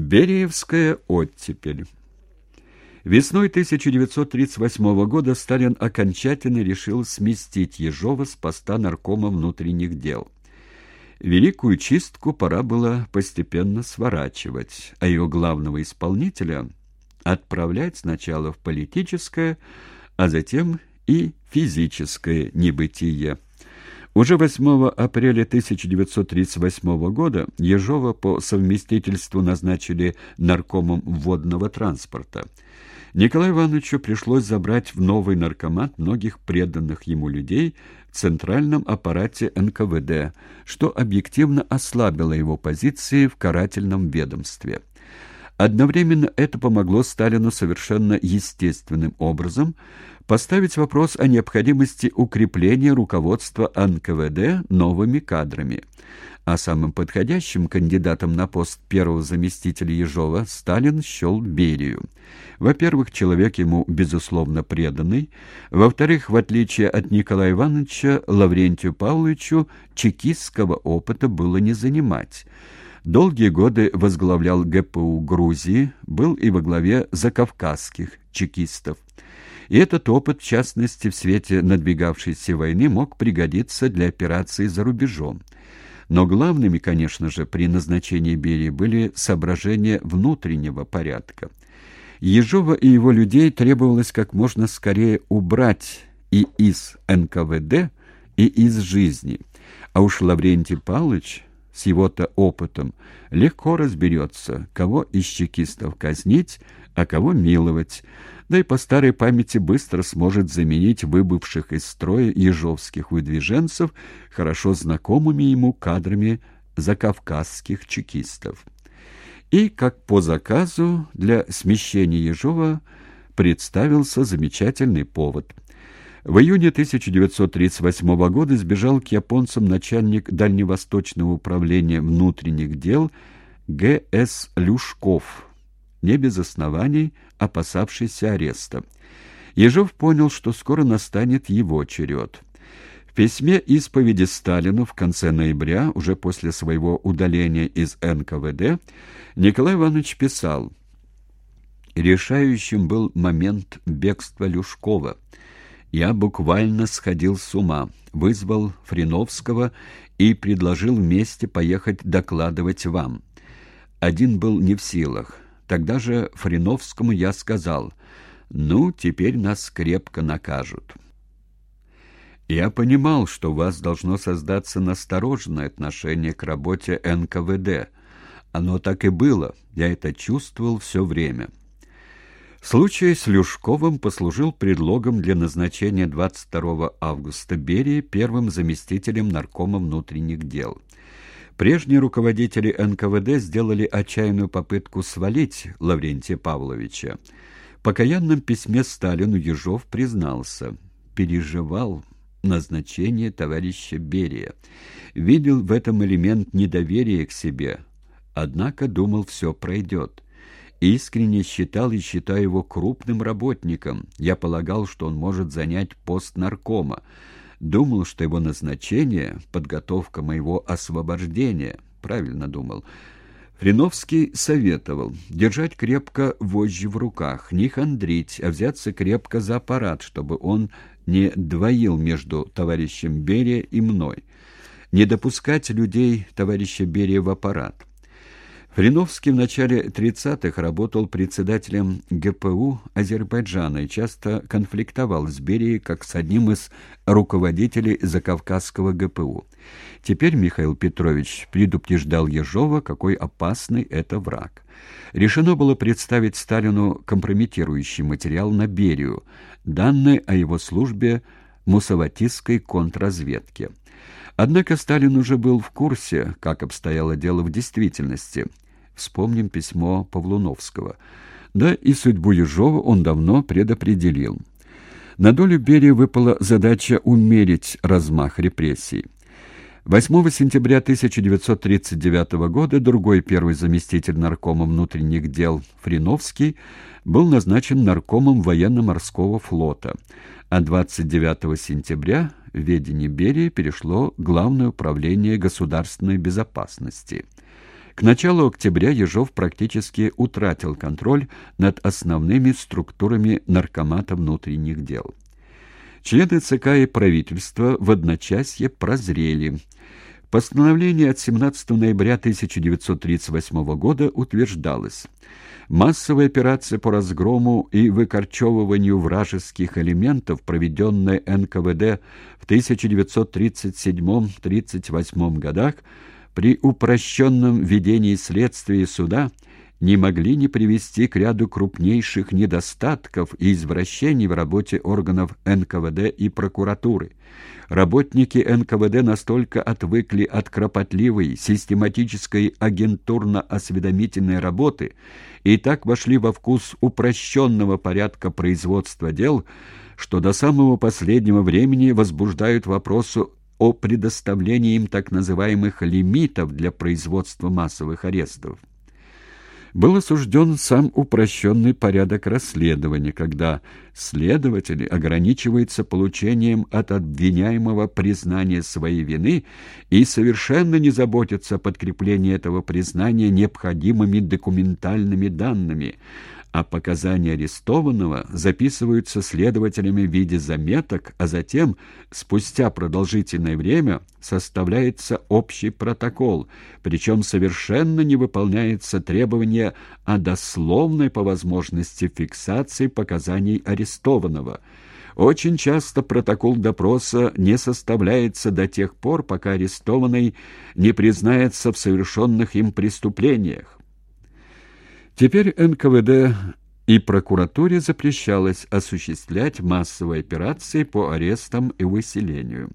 Бериевская оттепель. Весной 1938 года Сталин окончательно решил сместить Ежова с поста наркома внутренних дел. Великую чистку пора было постепенно сворачивать, а ее главного исполнителя отправлять сначала в политическое, а затем и физическое небытие. Уже 8 апреля 1938 года Ежова по совместительству назначили наркомом водного транспорта. Николаю Ивановичу пришлось забрать в новый наркомат многих преданных ему людей в центральном аппарате НКВД, что объективно ослабило его позиции в карательном ведомстве. Одновременно это помогло Сталину совершенно естественным образом поставить вопрос о необходимости укрепления руководства НКВД новыми кадрами. А самым подходящим кандидатом на пост первого заместителя Ежова Сталин счел Берию. Во-первых, человек ему, безусловно, преданный. Во-вторых, в отличие от Николая Ивановича, Лаврентию Павловичу чекистского опыта было не занимать. Долгие годы возглавлял ГПУ Грузии, был и во главе закавказских чекистов. И этот опыт, в частности, в свете надвигавшейся войны, мог пригодиться для операций за рубежом. Но главными, конечно же, при назначении Берии были соображения внутреннего порядка. Ежова и его людей требовалось как можно скорее убрать и из НКВД, и из жизни. А уж Лаврентий Павлович с его-то опытом легко разберется, кого из чекистов казнить, а кого миловать, да и по старой памяти быстро сможет заменить выбывших из строя ежовских выдвиженцев хорошо знакомыми ему кадрами закавказских чекистов. И, как по заказу, для смещения Ежова представился замечательный повод – в июне 1938 года сбежал к японцам начальник Дальневосточного управления внутренних дел Г.С. Люшков, не без оснований опасавшийся ареста. Ежов понял, что скоро настанет его черед. В письме исповеди Сталину в конце ноября, уже после своего удаления из НКВД, Николай Иванович писал «Решающим был момент бегства Люшкова». Я буквально сходил с ума, вызвал Фриновского и предложил вместе поехать докладывать вам. Один был не в силах. Тогда же Фриновскому я сказал, «Ну, теперь нас крепко накажут». Я понимал, что у вас должно создаться настороженное отношение к работе НКВД. Оно так и было, я это чувствовал все время. Случай с Люшковым послужил предлогом для назначения 22 августа Берии первым заместителем наркома внутренних дел. Прежние руководители НКВД сделали отчаянную попытку свалить Лаврентия Павловича. В покаянном письме Сталину Ежов признался, переживал назначение товарища Берия, видел в этом элемент недоверия к себе, однако думал, все пройдет. Искренне считал и считаю его крупным работником. Я полагал, что он может занять пост наркома. Думал, что его назначение — подготовка моего освобождения. Правильно думал. Фриновский советовал держать крепко вожжи в руках, не хандрить, а взяться крепко за аппарат, чтобы он не двоил между товарищем Берия и мной, не допускать людей товарища Берия в аппарат. Фриновский в начале 30-х работал председателем ГПУ Азербайджана и часто конфликтовал с Берией как с одним из руководителей Закавказского ГПУ. Теперь Михаил Петрович предупреждал Ежова, какой опасный это враг. Решено было представить Сталину компрометирующий материал на Берию, данные о его службе мусаватистской контрразведке. Однако Сталин уже был в курсе, как обстояло дело в действительности. Вспомним письмо Павлуновского. Да и судьбу Ежова он давно предопределил. На долю Берии выпала задача умерить размах репрессий. 8 сентября 1939 года другой первый заместитель наркома внутренних дел Фриновский был назначен наркомом военно-морского флота, а 29 сентября ведение Берии перешло Главное управление государственной безопасности. К началу октября Ежов практически утратил контроль над основными структурами Наркомата внутренних дел. Члены ЦК и правительства в одночасье прозрели. Постановление от 17 ноября 1938 года утверждалось. Массовая операция по разгрому и выкорчевыванию вражеских элементов, проведенная НКВД в 1937-38 годах, при упрощенном ведении следствия и суда – не могли не привести к ряду крупнейших недостатков и извращений в работе органов НКВД и прокуратуры. Работники НКВД настолько отвыкли от кропотливой, систематической агентурно-осведомительной работы и так вошли во вкус упрощенного порядка производства дел, что до самого последнего времени возбуждают вопросу о предоставлении им так называемых лимитов для производства массовых арестов был осужден сам упрощенный порядок расследования, когда следователи ограничиваются получением от обвиняемого признания своей вины и совершенно не заботятся о подкреплении этого признания необходимыми документальными данными, а показания арестованного записываются следователями в виде заметок, а затем, спустя продолжительное время, составляется общий протокол, причем совершенно не выполняется требование о дословной по возможности фиксации показаний арестованного. Очень часто протокол допроса не составляется до тех пор, пока арестованный не признается в совершенных им преступлениях. Теперь НКВД и прокуратуре запрещалось осуществлять массовые операции по арестам и выселению.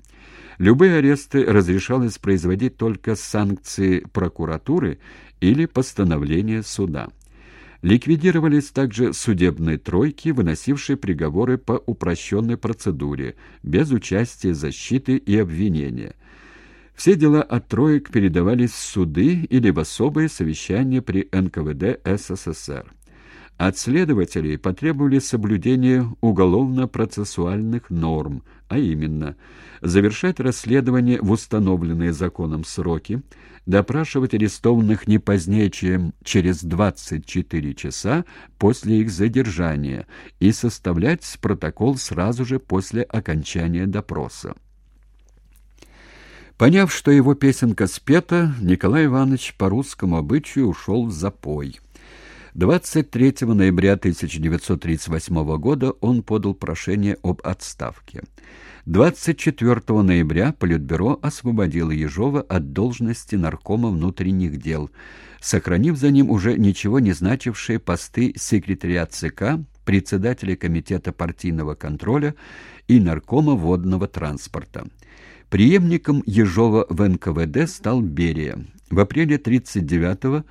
Любые аресты разрешалось производить только с санкции прокуратуры или постановления суда. Ликвидировались также судебные тройки, выносившие приговоры по упрощенной процедуре, без участия защиты и обвинения – все дела от троек передавались в суды или в особые совещания при НКВД СССР. От следователей потребовали соблюдения уголовно-процессуальных норм, а именно завершать расследование в установленные законом сроки, допрашивать арестованных не позднее, чем через 24 часа после их задержания и составлять протокол сразу же после окончания допроса. Поняв, что его песенка спета, Николай Иванович по русскому обычаю ушел в запой. 23 ноября 1938 года он подал прошение об отставке. 24 ноября Политбюро освободило Ежова от должности наркома внутренних дел, сохранив за ним уже ничего не значившие посты секретаря ЦК, председателя Комитета партийного контроля и наркома водного транспорта. Преемником Ежова в НКВД стал Берия. В апреле 1939-го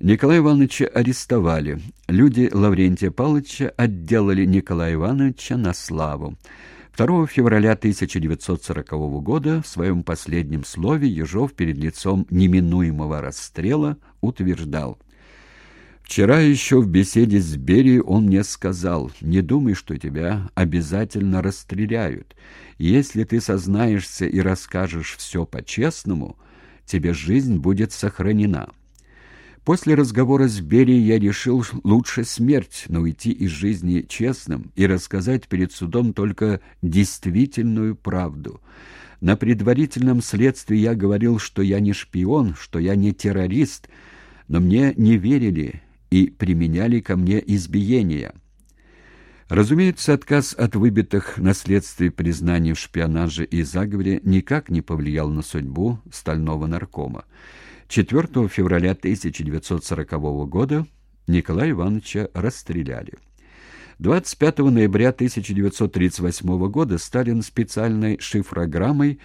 Николая Ивановича арестовали. Люди Лаврентия Павловича отделали Николая Ивановича на славу. 2 февраля 1940 года в своем последнем слове Ежов перед лицом неминуемого расстрела утверждал Вчера еще в беседе с Берией он мне сказал, «Не думай, что тебя обязательно расстреляют. Если ты сознаешься и расскажешь все по-честному, тебе жизнь будет сохранена». После разговора с Берией я решил лучше смерть, но уйти из жизни честным и рассказать перед судом только действительную правду. На предварительном следствии я говорил, что я не шпион, что я не террорист, но мне не верили и применяли ко мне избиения. Разумеется, отказ от выбитых на следствии признаний в шпионаже и заговоре никак не повлиял на судьбу стального наркома. 4 февраля 1940 года Николая Ивановича расстреляли. 25 ноября 1938 года Сталин специальной шифрограммой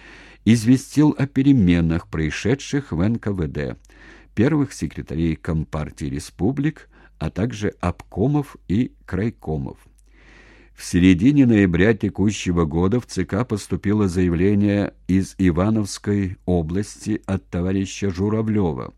известил о переменах, происшедших в НКВД первых секретарей Компартии республик, а также обкомов и крайкомов. В середине ноября текущего года в ЦК поступило заявление из Ивановской области от товарища Журавлева,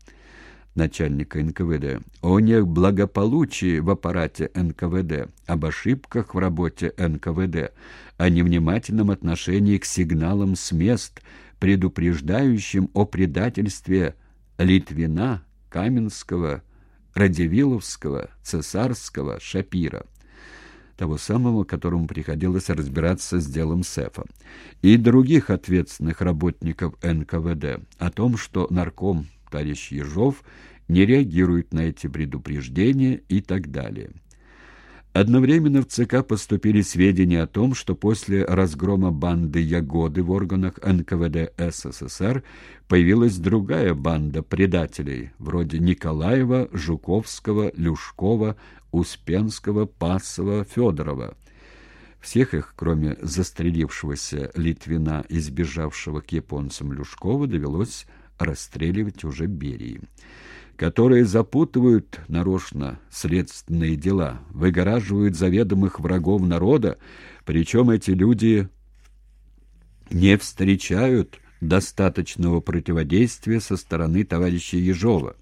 начальника НКВД, о неблагополучии в аппарате НКВД, об ошибках в работе НКВД, о невнимательном отношении к сигналам с мест, предупреждающим о предательстве Литвина, Каменского, Радивиловского, Цесарского, Шапира того самого, которому приходилось разбираться с делом Сефа, и других ответственных работников НКВД о том, что нарком товарищ Ежов не реагирует на эти предупреждения и так далее. Одновременно в ЦК поступили сведения о том, что после разгрома банды Ягоды в органах НКВД СССР появилась другая банда предателей, вроде Николаева, Жуковского, Люшкова, Успенского, Пасова, Федорова. Всех их, кроме застрелившегося Литвина и сбежавшего к японцам Люшкова, довелось расстреливать уже Берии которые запутывают нарочно следственные дела, выгораживают заведомых врагов народа, причем эти люди не встречают достаточного противодействия со стороны товарища Ежова.